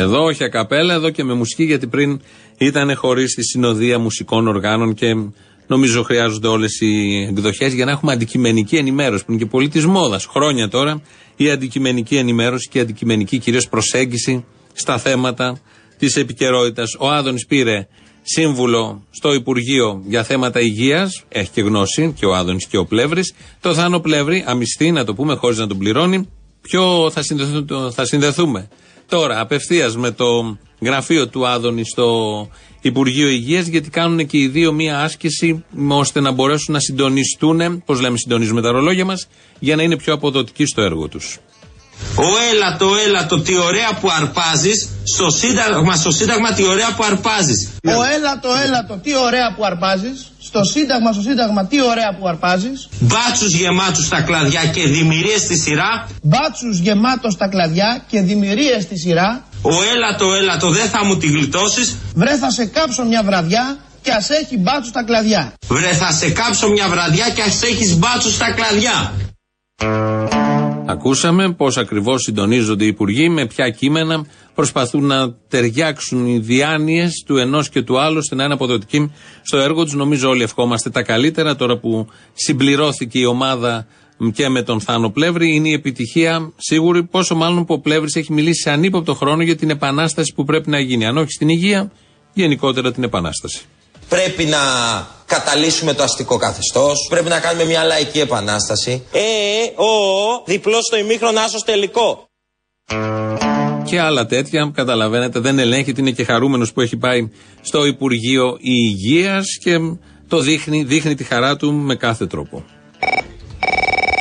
Εδώ όχι ακαπέλα, εδώ και με μουσική, γιατί πριν ήταν χωρίς τη συνοδεία μουσικών οργάνων και νομίζω χρειάζονται όλες οι εκδοχές για να έχουμε αντικειμενική ενημέρωση, που είναι και πολύ τη μόδα. Χρόνια τώρα η αντικειμενική ενημέρωση και η αντικειμενική κυρίως προσέγγιση στα θέματα της επικαιρότητας. Ο Άδωνης πήρε σύμβουλο στο Υπουργείο για θέματα υγείας, έχει και γνώση και ο Άδωνης και ο Πλεύρης. Το Θάνο Πλεύρη, αμυστή, να το πούμε χωρίς να τον πληρώνει, ποιο θα, συνδεθούμε, θα συνδεθούμε; Τώρα, απευθείας με το γραφείο του Άδωνη στο Υπουργείο Υγείας, γιατί κάνουν και οι δύο μία άσκηση ώστε να μπορέσουν να συντονιστούν, πώς λέμε, συντονίζουμε τα ρολόγια μας, για να είναι πιο αποδοτικοί στο έργο τους.
Ο έλατο, έλατο, τι ωραία που αρπάζεις. Στο σύνταγμα, στο σύνταγμα, τι ωραία που αρπάζεις.
Ο έλατο, έλατο, τι ωραία που αρπάζεις. Στο σύνταγμα, στο σύνταγμα, τι ωραία που αρπάζεις.
Μπάτσους γεμάτους στα κλαδιά και δημιουργίες στη σειρά.
Μπάτσους γεμάτος στα κλαδιά και δημιουργίες στη σειρά.
Ο έλατο, έλατο, δεν θα μου τη γλιτώσεις.
Βρε θα σε κάψω μια βραδιά και ας έχει μπάτσους στα κλαδιά.
Βρε θα σε κάψω μια βραδιά και ας έχεις μπάτσους στα κλαδιά.
Ακούσαμε πώς ακριβώς συντονίζονται οι υπουργοί, με ποια κείμενα προσπαθούν να ταιριάξουν οι διάνοιες του ενός και του άλλου ώστε να είναι αποδοτικοί στο έργο τους. Νομίζω όλοι ευχόμαστε τα καλύτερα τώρα που συμπληρώθηκε η ομάδα και με τον Θάνο Πλεύρη. Είναι η επιτυχία σίγουρη, πόσο μάλλον που ο Πλεύρης έχει μιλήσει σε ανύποπτο χρόνο για την επανάσταση που πρέπει να γίνει. Αν όχι στην υγεία, γενικότερα την επανάσταση.
Πρέπει να καταλύσουμε το αστικό καθεστώς. Πρέπει να κάνουμε μια λαϊκή επανάσταση. Ε, ε, ο, ο, διπλός στο ημίχρονο άσος τελικό.
Και άλλα τέτοια, καταλαβαίνετε, δεν ελέγχεται, είναι και χαρούμενος που έχει πάει στο Υπουργείο Υγείας και το δείχνει, δείχνει τη χαρά του με κάθε τρόπο.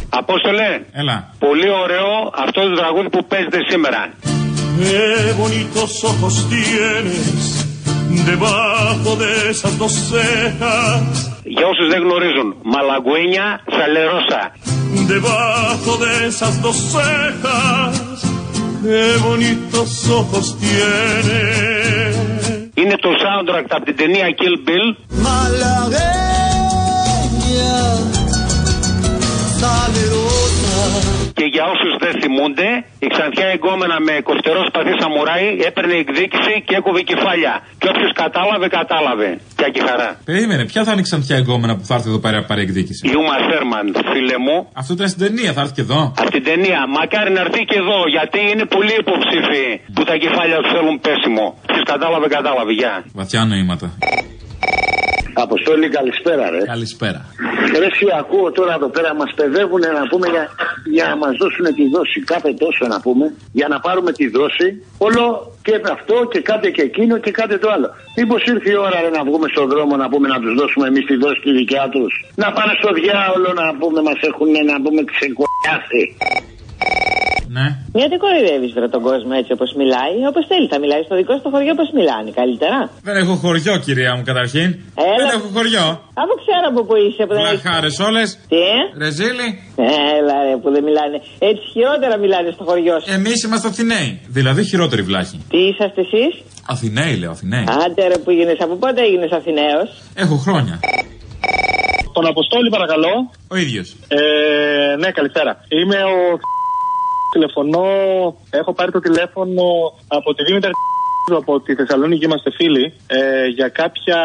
Απόστολε,
Έλα.
πολύ ωραίο αυτός το τραγούδι που παίζετε σήμερα.
Qué bonitos ojos tienes debajo de esas dos cejas.
Για όσους δεν γνωρίζουν, Μαλαγκουίνια Σαλερόσα.
Debajo de esas dos cejas, qué bonitos ojos tienes.
Είναι το soundtrack από την ταινία Kill Bill. Και για όσους δεν θυμούνται, η ξανθιά εγκόμενα με κοφτερό σπαθί σαμουράι έπαιρνε εκδίκηση και έκοβε κεφάλια. Και όποιος κατάλαβε, κατάλαβε. Πια και χαρά.
Περίμενε, ποια θα είναι η ξανθιά εγκόμενα που θα έρθει εδώ πέρα να πάρει εκδίκηση;
Η Ούμα Θέρμαν, φίλε μου.
Αυτό ήταν στην ταινία, θα έρθει και εδώ.
Από την ταινία. Μακάρι να έρθει και εδώ, γιατί είναι πολύ υποψήφοι που τα κεφάλια τους θέλουν πέσιμο. Ποιος κατάλαβε, κατάλαβε. Γεια.
Βαθιά νοήματα.
Αποστόλη, καλησπέρα, ρε.
Καλησπέρα.
Ρε, εσύ, ακούω τώρα εδώ πέρα, μας παιδεύουν να πούμε για, για να μας δώσουν τη δόση κάθε τόσο να πούμε, για να πάρουμε τη δόση. Όλο και αυτό και κάτι και εκείνο και κάτι το άλλο. Μήπως ήρθε η ώρα ρε, να βγούμε στον δρόμο να πούμε να τους δώσουμε εμείς τη δόση τη δικιά τους. Να πάνε στο διάολο να πούμε, μας έχουν να πούμε ξεκολλιάσει.
Ναι.
Γιατί κοροϊδεύεις βρε τον κόσμο έτσι όπως μιλάει, όπως θέλει. Θα μιλάει στο δικό σου το χωριό όπως μιλάνε, καλύτερα.
Δεν έχω χωριό, κυρία μου, καταρχήν.
Έλα.
Δεν έχω χωριό.
Αφού ξέρω από πού είσαι, που δεν έχεις-
Βλαχάρε όλες.
Τι, ε;
Ρεζίλη.
Έλα ρε που δεν μιλάνε. Έτσι χειρότερα μιλάνε στο χωριό σου.
Εμείς είμαστε Αθηναίοι. Δηλαδή χειρότεροι βλάχοι.
Τι είσαστε εσείς;
Αθηναίοι, λέω, Αθηναίοι.
Άντε ρε που γίνεσαι, από πότε έγινες Αθηναίος;
Έχω χρόνια.
Τον Αποστόλη, παρακαλώ.
Ο ίδιος.
Ε, ναι, καλησπέρα. Είμαι ο τηλεφωνώ. Έχω πάρει το τηλέφωνο από τη Δήμητρα από τη Θεσσαλονίκη είμαστε φίλοι ε, για, κάποια,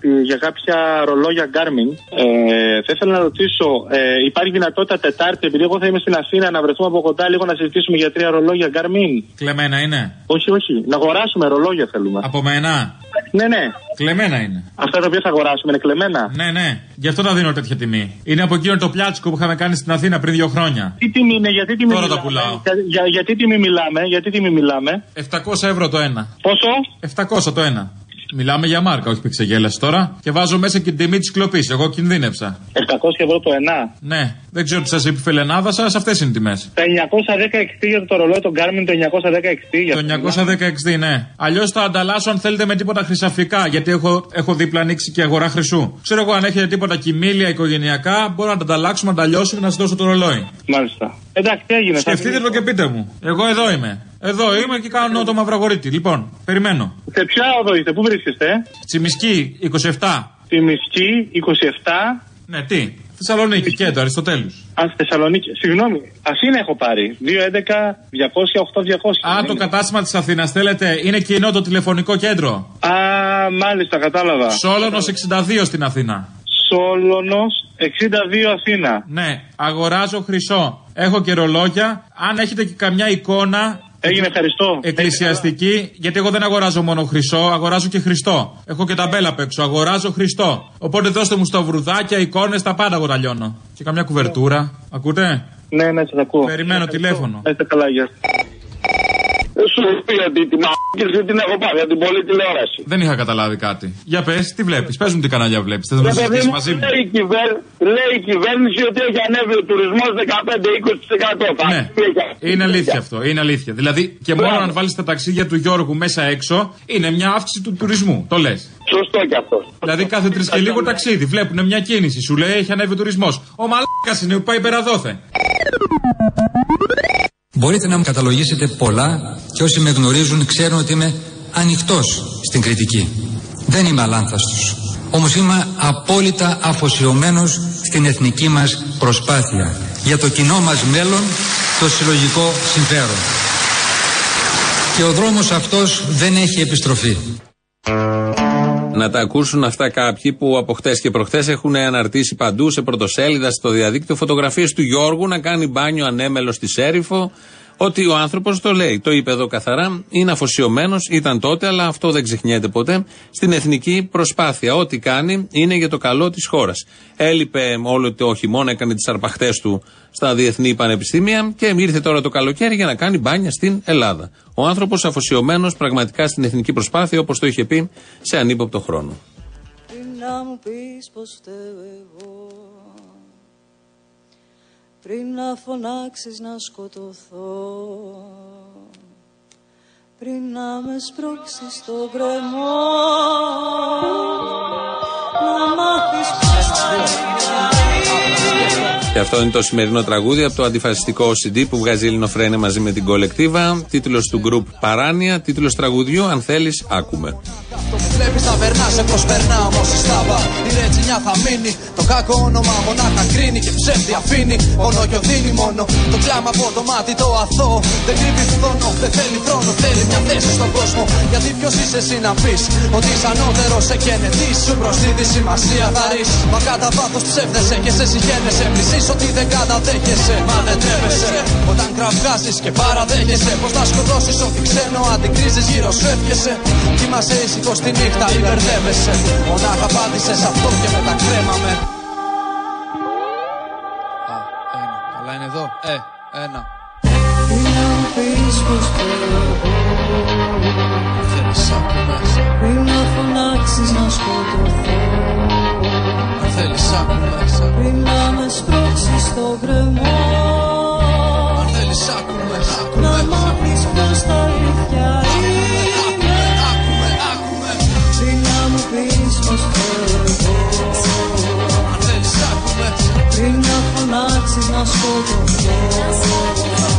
τη- για κάποια ρολόγια Garmin. Ε, θα ήθελα να ρωτήσω, ε, υπάρχει δυνατότητα Τετάρτη, επειδή εγώ θα είμαι στην Αθήνα, να βρεθούμε από κοντά λίγο να συζητήσουμε για τρία ρολόγια Garmin;
Κλεμμένα είναι;
Όχι, όχι. Να αγοράσουμε ρολόγια θέλουμε.
Από μένα;
Ναι, ναι.
Κλεμμένα είναι.
Αυτά τα οποία θα αγοράσουμε είναι κλεμμένα.
Ναι, ναι. Γι' αυτό τα δίνω τέτοια τιμή. Είναι από εκείνο το πλάτσικο που είχαμε κάνει στην Αθήνα πριν δύο χρόνια.
Τι τιμή είναι, γιατί τιμή
Τώρα τα
μιλάμε,
πουλάω.
Για, για, γιατί τιμή μιλάμε, γιατί τιμή μιλάμε;
700 ευρώ το ένα.
Πόσο;
700 το ένα. Μιλάμε για μάρκα, όχι πηξεγέλαση τώρα. Και βάζω μέσα και την τιμή της κλοπής. Εγώ κινδύνεψα.
700 ευρώ το ένα.
Ναι, δεν ξέρω τι σας είπε η Φελενάδα σας, αυτές είναι οι τιμές.
Τα 916 για το ρολόι, το Garmin το 916. για
Το
αυτό μιλάμε.
916, ναι. Αλλιώς θα ανταλλάσσω αν θέλετε με τίποτα χρυσαφικά, γιατί έχω, έχω δίπλα ανοίξει και αγορά χρυσού. Ξέρω εγώ αν έχετε τίποτα κοιμήλια οικογενειακά, μπορώ να τα ανταλλάξουμε, να τα λιώσουμε, να σας δώσω το ρολόι.
Μάλιστα. Εντάξει, τι έγινε. θα
Σκεφτείτε το και πείτε μου. Εγώ εδώ είμαι. Εδώ είμαι και κάνω το μαυραγωρίτη. Λοιπόν, περιμένω.
Σε ποια οδό είστε, πού βρίσκεστε,
Τσιμισκή 27.
Τη Μισκή 27.
Ναι, τι; Θεσσαλονίκη, κέντρο, Αριστοτέλου.
Α, Θεσσαλονίκη. Συγγνώμη. Αθήνα έχω πάρει. 211 200 800.
Α, το κατάστημα της Αθήνας θέλετε; Είναι κοινό το τηλεφωνικό κέντρο;
Α, μάλιστα, κατάλαβα.
Σόλωνος 62 στην Αθήνα.
Σόλωνος 62 Αθήνα.
Ναι, αγοράζω χρυσό. Έχω και ρολόγια. Αν έχετε και καμιά εικόνα.
Έγινε, ευχαριστώ.
Εκκλησιαστική, γιατί εγώ δεν αγοράζω μόνο χρυσό, αγοράζω και χριστό. Έχω και ταμπέλα απ' έξω, αγοράζω χριστό. Οπότε δώστε μου στα βρουδάκια, εικόνες, τα πάντα εγώ τα λιώνω. Και καμιά κουβερτούρα. Ακούτε;
Ναι, ναι, σας ακούω.
Περιμένω τηλέφωνο.
Είστε καλά, γεια.
Σου πει ότι τη μαγική την έχω πάρει από την πολλή τηλεόραση.
Δεν είχα καταλάβει κάτι. Για πες, τι βλέπεις. Πες μου τι κανάλια βλέπεις. Θε να
Ρε παιδί
συζητήσεις
μου,
μαζί μου.
λέει, η κυβέρ... λέει η κυβέρνηση ότι έχει ανέβει ο τουρισμός 15-20%.
Ναι, είναι αλήθεια αυτό. Είναι αλήθεια. Δηλαδή και μόνο αν βάλεις τα ταξίδια του Γιώργου μέσα έξω, είναι μια αύξηση του τουρισμού. Το λες.
Σωστό κι αυτό.
Δηλαδή κάθε τρεις και λίγο ταξίδι. Βλέπουν μια κίνηση. Σου λέει έχει ανέβει ο τουρισμός. Ο μαλάκας είναι που πάει περαδόθε.
Μπορείτε να μου καταλογίσετε πολλά και όσοι με γνωρίζουν ξέρουν ότι είμαι ανοιχτός στην κριτική. Δεν είμαι αλάνθαστος. Όμως είμαι απόλυτα αφοσιωμένος στην εθνική μας προσπάθεια για το κοινό μας μέλλον, το συλλογικό συμφέρον. Και ο δρόμος αυτός δεν έχει επιστροφή.
Να τα ακούσουν αυτά κάποιοι που από χτες και προχθές έχουν αναρτήσει παντού σε πρωτοσέλιδα στο διαδίκτυο φωτογραφίες του Γιώργου να κάνει μπάνιο ανέμελο στη Σέριφο. Ότι ο άνθρωπος το λέει. Το είπε εδώ καθαρά. Είναι αφοσιωμένος, ήταν τότε, αλλά αυτό δεν ξεχνιέται ποτέ. Στην εθνική προσπάθεια. Ό,τι κάνει είναι για το καλό της χώρας. Έλειπε όλο το χειμώνα, έκανε τις αρπαχτές του στα διεθνή πανεπιστήμια και ήρθε τώρα το καλοκαίρι για να κάνει μπάνια στην Ελλάδα. Ο άνθρωπος αφοσιωμένος πραγματικά στην εθνική προσπάθεια, όπως το είχε πει σε ανύποπτο χρόνο.
Πριν να μου πεις πως φταίω εγώ Πριν να φωνάξεις να σκοτωθώ. Πριν να με σπρώξεις στο γκρεμό. Να μάθεις πως θα
Και αυτό είναι το σημερινό τραγούδι από το αντιφασιστικό CD που βγάζει η Ελληνοφρένια μαζί με την κολεκτίβα. Τίτλος του γκρουπ Παράνοια. Τίτλος τραγουδιού, αν θέλεις, άκουμε.
Αυτό που βλέπεις να περνά, σε προσπερνά όμως η στάβα. Η ρετσινιά θα μείνει. Το κακό όνομα μονάχα κρίνει και ψεύδι αφήνει. Μόνο και οδύνει μόνο. Το κλάμα από το μάτι το αθώο. Δεν κρύβει φθόνο, δεν θέλει χρόνο. Θέλει μια θέση στον κόσμο. Γιατί ποιος είσαι εσύ να πεις ότι είσαι ανώτερος σε καίνε. σου προσδίδει σημασία θα ρεις. Μα κατά βάθος ψεύδεσαι και σε συγχαίνεσαι. Μισείς ότι δεν καταδέχεσαι. Μα δεν τρέπεσαι. Όταν κραυγάζεις και παραδέχεσαι. Πως θα σκοτώσεις ό,τι ξένο αντικρίζεις γύρω σου εύχεσαι. Κοιμάσαι ήσυχος στη νύχτα ή μπερδεύεσαι. Μονάχα απάντησες σε αυτό και μετά κρέμαμε.
Καλά είναι εδώ; Ε, ένα.
Πριν να μου πεις πως φταίω
Θέλεις άκου μέσα.
Πριν να φωνάξεις να σκοτωθώ
Αν θέλεις άκου μέσα.
Πριν να με σπρώξεις στο γκρεμό
Αν θέλεις άκου μέσα. Άκου
Να
μέσα.
μάθεις πως τα αλήθεια είναι Πριν να μου πεις πως φταίω εγώ
Αν θέλεις άκου μέσα.
Πριν να φωνάξεις να σκοτωθώ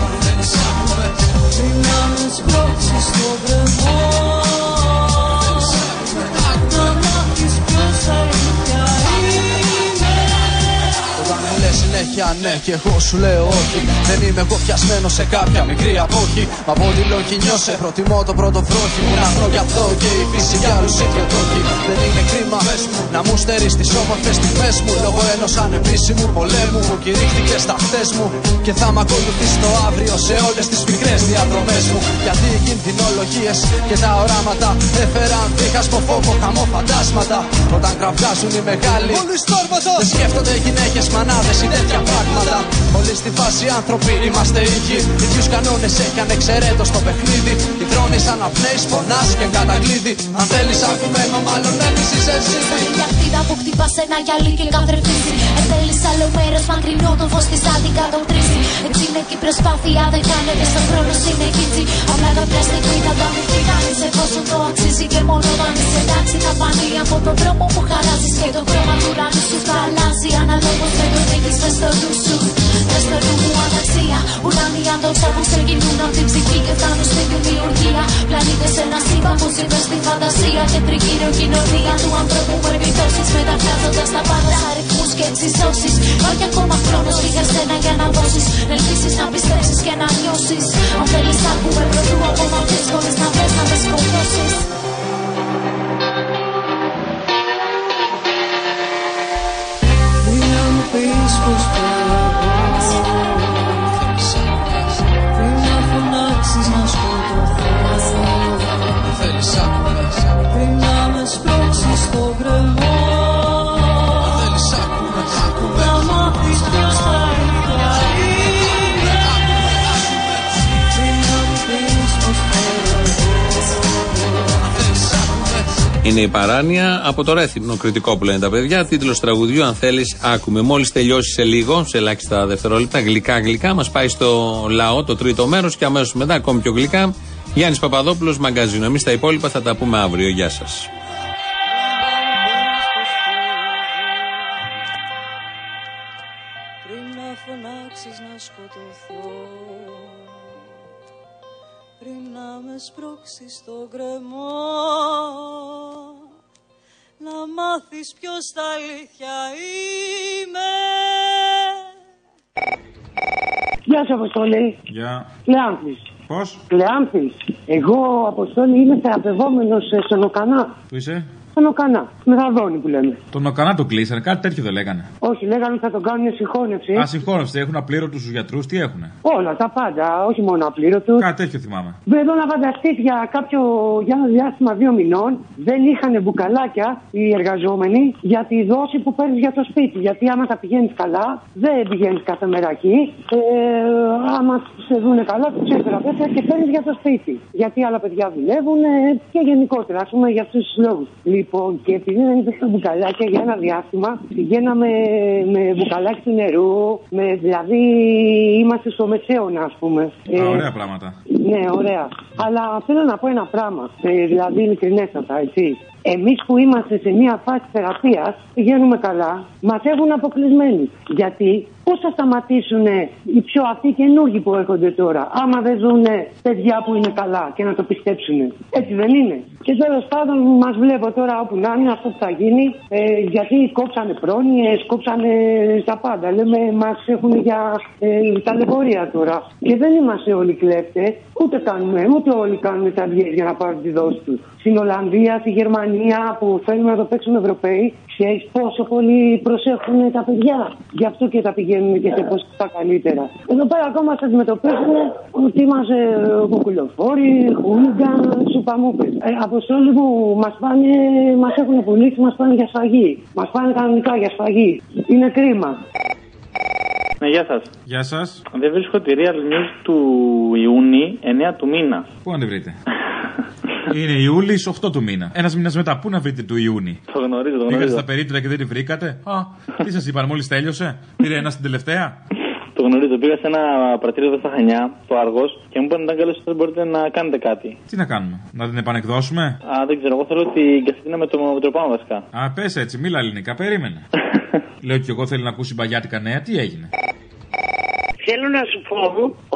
Αν θέλεις άκου μέσα.
Πριν να με σπρώξεις στο γκρεμό
συνέχεια ναι και εγώ σου λέω όχι. Δεν είμαι εγώ πιασμένος σε κάποια μικρή απόχη. Μα από τη λόγη νιώσε προτιμώ το πρώτο βρόχι. Που να βρω κι αυτό και η φύση για άλλους ίδιο το έχει Δεν είναι κρίμα να μου στερείς τις όμορφες στιγμές μου. Λόγω ενός ανεπίσημου πολέμου που κηρύχθηκε στα χτες μου. Και θα μ' ακολουθήσει το αύριο σε όλες τις μικρές διαδρομές μου. Γιατί οι κινδυνολογίες και τα οράματα Έφεραν δίχασμο φόβο, χαμό φαντάσματα. Όταν κραυγάζουν οι μεγάλοι Δεν σκέφτονται γυναίκες, μανάδες ή τέτοια πράγματα Όλοι στη φάση άνθρωποι είμαστε ίδιοι Ίδιους κανόνες έχει ανεξαιρέτω στο παιχνίδι Οι δρόνοι σαν απνέεις, φωνάς και κατακλείδι Αν θέλεις άκουμε, μα μάλλον έμεις είσαι εσύ
Η ακτίδα που χτυπάς σε ένα γυαλί και καθρεφτίζει. Εν θέλεις άλλο μέρος μακρινό το φως της αντικατοπτρίζει. Έτσι είναι και η προσπάθεια δεν κάνετε στον χρόνο συνεχίζει. Απλά κάποια στιγμή θα το αμυφθεί κανεί εφόσον το αξίζει. Και μόνο όταν είσαι εντάξει θα φανεί από τον δρόμο που χαράζεις. Και το χρώμα του ουρανού σου θα αλλάζει. Αναλόγως με το νίκη με στο νου σου. Με στο νου μου αναξία. Ουράνοι αντόξα που ξεκινούν από την ψυχή και φτάνουν στην δημιουργία. Πλανήτες σε ένα σύμπαν που συμβαίνει στη φαντασία. Και τριγύρω κοινωνία του ανθρώπου περιπτώσει μεταφράζοντας τα πάντα σε αριθμού και εξισώσεις. Υπάρχει ακόμα χρόνος λίγα στένα για να δώσεις. Να ελπίσεις να πιστέψεις και να νιώσεις. Αν θέλεις, άκουμε πρωτού απομαθεί χωρί να θε να με σκοτώσεις.
Πριν να φωνάξεις να σκοτωθώ
θέλεις άκουμε
Πριν να με σπρώξεις στο γκρεμό Είναι
η παράνοια από το Ρέθυμνο κριτικό που λένε τα παιδιά. Τίτλος τραγουδιού, αν θέλεις, άκουμε. Μόλις τελειώσει σε λίγο, σε ελάχιστα δευτερόλεπτα, γλυκά-γλυκά, μας πάει στο λαό το τρίτο μέρος και αμέσως μετά, ακόμη πιο γλυκά, Γιάννης Παπαδόπουλος, μαγκαζίνο. Εμείς τα υπόλοιπα θα τα πούμε αύριο. Γεια σας.
Πριν να φωνάξεις Να μάθεις ποιος τα αλήθεια είμαι
Γεια σου, Αποστολή.
Γεια.
Κλεάνθης.
Πώς;
Κλεάνθης. Εγώ, Αποστολή, είμαι θεραπευόμενος ε, στον Οκανά.
Πού είσαι;
Στον Οκανά. Μεθαδόνη που λέμε.
Τον Οκανά τον κλείσανε, κάτι τέτοιο δεν λέγανε.
Όχι, λέγανε ότι θα τον κάνουν συγχώνευση.
Α, συγχώνευση, έχουν απλήρωτου τους γιατρούς, τι έχουνε;
Όλα, τα πάντα, όχι μόνο απλήρωτου.
Κάτι τέτοιο θυμάμαι.
Εδώ να φανταστείς για κάποιο για ένα διάστημα δύο μηνών δεν είχαν μπουκαλάκια οι εργαζόμενοι για τη δόση που παίρνεις για το σπίτι. Γιατί άμα τα πηγαίνεις καλά, δεν πηγαίνεις κάθε μέρα εκεί. Ε, άμα σε δούνε καλά, τους έφερα πέτρα και παίρνεις για το σπίτι. Γιατί άλλα παιδιά δουλεύουν ε, και γενικότερα, ας πούμε, για αυτούς τους λόγους. Λοιπόν, και επειδή δεν υπήρχαν μπουκαλάκια για ένα διάστημα, πηγαίναμε με μπουκαλάκι του νερού, με, δηλαδή είμαστε στο μεσαίωνα, ας πούμε.
Α, ωραία πράγματα.
Ναι, ωραία. Αλλά θέλω να πω ένα πράγμα. Ε, δηλαδή, ειλικρινέστατα, έτσι. Εμείς που είμαστε σε μια φάση θεραπείας, πηγαίνουμε καλά, μας έχουν αποκλεισμένοι. Γιατί πώς θα σταματήσουν οι πιο αυτοί οι καινούργοι που έρχονται τώρα, άμα δεν δουν παιδιά που είναι καλά και να το πιστέψουν. Έτσι δεν είναι. Και τέλος πάντων, μας βλέπω τώρα όπου να είναι αυτό που θα γίνει, ε, γιατί κόψανε πρόνοιες, κόψανε τα πάντα. Λέμε, μας έχουν για ε, ταλαιπωρία τώρα. Και δεν είμαστε όλοι κλέφτες, ούτε κάνουμε, ούτε όλοι κάνουν τα για να πάρουν τη δόση τους. Στην Ολλανδία, στη Γερμανία που θέλουμε να το παίξουν Ευρωπαίοι, ξέρει πόσο πολύ προσέχουν τα παιδιά. Γι' αυτό και τα πηγαίνουν και σε ποσοστά καλύτερα. Εδώ πέρα ακόμα σας αντιμετωπίζουν ότι είμαστε κουκουλοφόροι, χούλιγκαν, σουπαμούπες. Ε, αποστόλοι που μας πάνε, μας έχουν πουλήσει, μας πάνε για σφαγή. Μας πάνε κανονικά για σφαγή. Είναι κρίμα.
Ναι, γεια σας.
Γεια σας.
Δεν βρίσκω τη real news του Ιούνι 9 του μήνα.
Πού να τη βρείτε; Είναι Ιούλη 8 του μήνα. Ένας μήνας μετά, πού να βρείτε του Ιούνι;
Το γνωρίζω, το
Πήγατε
γνωρίζω.
στα περίτρα και δεν τη βρήκατε; Α, τι σας είπαν, μόλις τέλειωσε; Πήρε ένα στην τελευταία;
Το γνωρίζω. Πήγα σε ένα πρατήριο εδώ στα Χανιά, το Άργος, και μου είπαν ήταν καλός ότι μπορείτε να κάνετε κάτι.
Τι να κάνουμε, να την επανεκδώσουμε;
Α, δεν ξέρω, εγώ θέλω την κασετίνα με το, με το πάνω βασικά.
Α, πες έτσι, μίλα ελληνικά, περίμενε. Λέω και εγώ θέλει να ακούσει μπαγιάτικα νέα, τι έγινε;
Θέλω να σου πω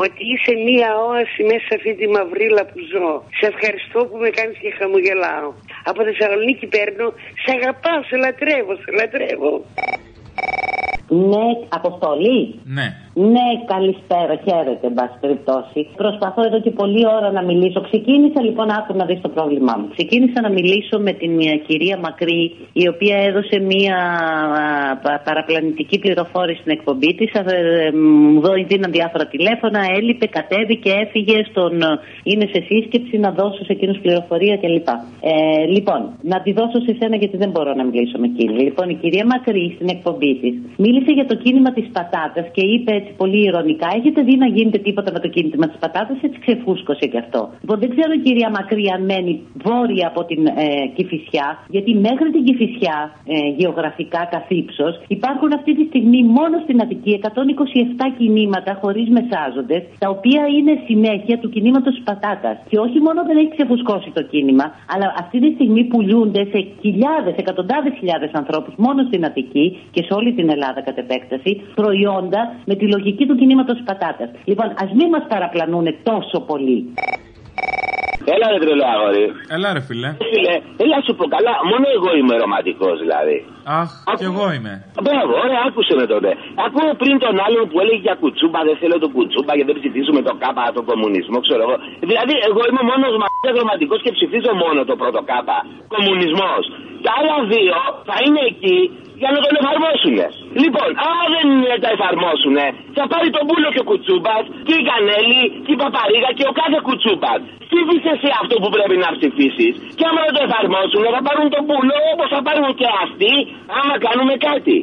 ότι είσαι μία όαση μέσα σε αυτή τη μαυρίλα που ζω. Σε ευχαριστώ που με κάνεις και χαμογελάω. Από Θεσσαλονίκη παίρνω, σε αγαπάω, σε λατρεύω, σε λατρεύω.
Ναι, αποστολή.
Ναι.
Ναι, καλησπέρα, χαίρετε, εν πάση περιπτώσει. Προσπαθώ εδώ και πολλή ώρα να μιλήσω. Ξεκίνησα λοιπόν, άκου να δεις το πρόβλημά μου. Ξεκίνησα να μιλήσω με την ε, κυρία Μακρύ, η οποία έδωσε μία α, πα- παραπλανητική πληροφόρηση στην εκπομπή της. Μου δω- δίναν διάφορα τηλέφωνα, έλειπε, κατέβηκε, έφυγε, στον, ε, είναι σε σύσκεψη να δώσω σε εκείνους πληροφορία κλπ. Ε, λοιπόν, να τη δώσω σε σένα γιατί δεν μπορώ να μιλήσω με κύριε. Λοιπόν, η κυρία Μακρύ στην εκπομπή της μίλησε για το κίνημα της πατάτας και είπε έτσι πολύ ηρωνικά: Έχετε δει να γίνεται τίποτα με το κίνημα της πατάτας, έτσι ξεφούσκωσε και αυτό. Λοιπόν, δεν ξέρω η κυρία Μακρύ αν μένει βόρεια από την ε, Κηφισιά, γιατί μέχρι την Κηφισιά, ε, γεωγραφικά καθ' ύψος, υπάρχουν αυτή τη στιγμή μόνο στην Αττική 127 κινήματα χωρίς μεσάζοντες, τα οποία είναι συνέχεια του κινήματος πατάτας. Και όχι μόνο δεν έχει ξεφουσκώσει το κίνημα, αλλά αυτή τη στιγμή πουλούνται σε χιλιάδες, εκατοντάδες χιλιάδες ανθρώπους μόνο στην Αττική και σε όλη την Ελλάδα κατ' επέκταση προϊόντα με τη λογική του κινήματος πατάτας. Λοιπόν, ας μην μας παραπλανούν τόσο πολύ.
Έλα ρε τρελό αγόρι.
Έλα ρε φίλε.
Φίλε, έλα σου πω καλά, μόνο εγώ είμαι ρομαντικός δηλαδή.
Αχ, κι εγώ είμαι.
Μπράβο, ωραία, άκουσε με τότε. Ακούω πριν τον άλλον που έλεγε για κουτσούμπα, δεν θέλω το κουτσούμπα γιατί δεν ψηφίζουμε το κάπα, τον κομμουνισμό, ξέρω εγώ. Δηλαδή, εγώ είμαι μόνος μαγιά ρομαντικός και ψηφίζω μόνο το πρώτο κάπα. Κομμουνισμός. Τα άλλα δύο θα είναι εκεί για να τον εφαρμόσουν. Λοιπόν, άμα δεν τα εφαρμόσουν, θα πάρει τον πούλο και ο κουτσούμπας και η Κανέλη και η Παπαρίγα και ο κάθε κουτσούμπας. Ψήφισε σε αυτό που πρέπει να ψηφίσεις. Και άμα δεν το εφαρμόσουν, θα πάρουν τον πούλο όπως θα πάρουν και αυτοί άμα κάνουμε κάτι.